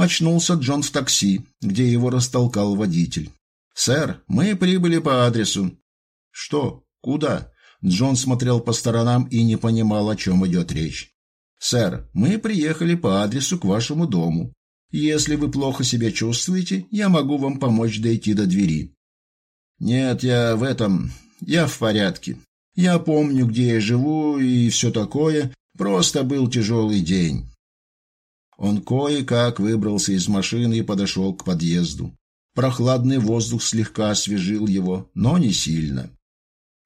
Очнулся Джон в такси, где его растолкал водитель. «Сэр, мы прибыли по адресу». «Что? Куда?» Джон смотрел по сторонам и не понимал, о чем идет речь. «Сэр, мы приехали по адресу к вашему дому. Если вы плохо себя чувствуете, я могу вам помочь дойти до двери». «Нет, я в этом... Я в порядке. Я помню, где я живу и все такое. Просто был тяжелый день». Он кое-как выбрался из машины и подошел к подъезду. Прохладный воздух слегка освежил его, но не сильно.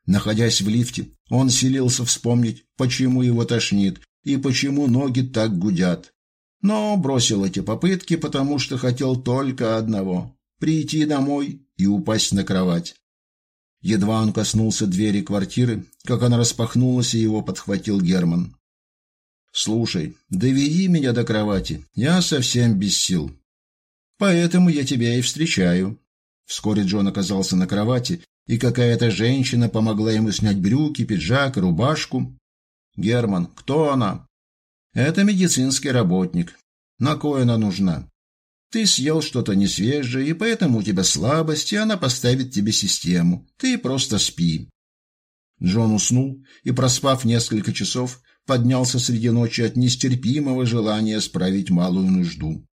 Находясь в лифте, он селился вспомнить, почему его тошнит и почему ноги так гудят. Но бросил эти попытки, потому что хотел только одного – прийти домой и упасть на кровать. Едва он коснулся двери квартиры, как она распахнулась, и его подхватил Герман. «Слушай, доведи меня до кровати, я совсем без сил. Поэтому я тебя и встречаю». Вскоре Джон оказался на кровати, и какая-то женщина помогла ему снять брюки, пиджак рубашку. «Герман, кто она?» «Это медицинский работник. На кое она нужна?» «Ты съел что-то несвежее, и поэтому у тебя слабость, и она поставит тебе систему. Ты просто спи». Джон уснул и, проспав несколько часов, поднялся среди ночи от нестерпимого желания справить малую нужду.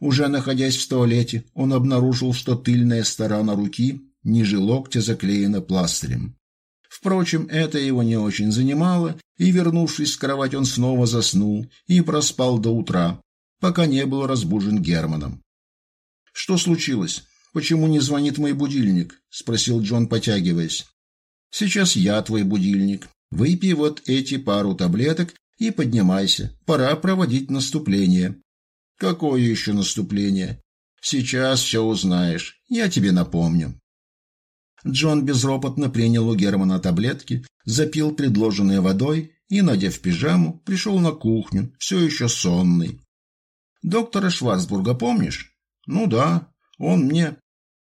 Уже находясь в туалете, он обнаружил, что тыльная сторона руки ниже локтя заклеена пластырем. Впрочем, это его не очень занимало, и, вернувшись в кровать, он снова заснул и проспал до утра, пока не был разбужен Германом. «Что случилось? Почему не звонит мой будильник?» – спросил Джон, потягиваясь. «Сейчас я твой будильник. Выпей вот эти пару таблеток и поднимайся. Пора проводить наступление». «Какое еще наступление?» «Сейчас все узнаешь. Я тебе напомню». Джон безропотно принял у Германа таблетки, запил предложенной водой и, надев пижаму, пришел на кухню, все еще сонный. «Доктора Шварцбурга помнишь?» «Ну да, он мне...»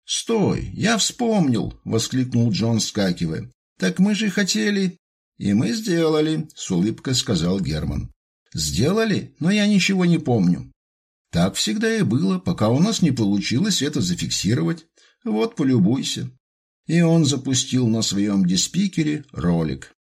«Стой, я вспомнил!» — воскликнул Джон, скакивая. «Так мы же хотели...» «И мы сделали», — с улыбкой сказал Герман. «Сделали, но я ничего не помню». «Так всегда и было, пока у нас не получилось это зафиксировать. Вот, полюбуйся» и он запустил на своем диспикере ролик.